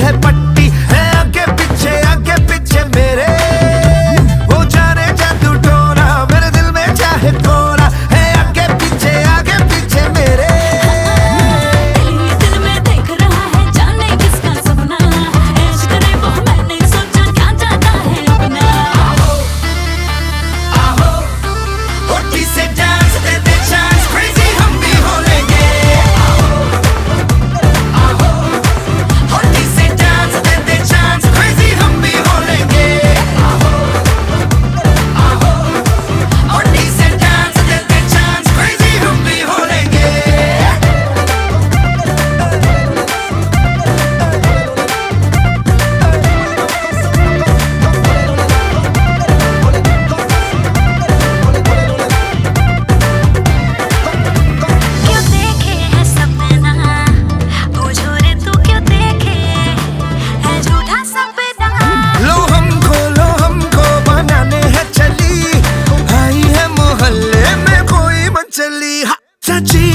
head. ti.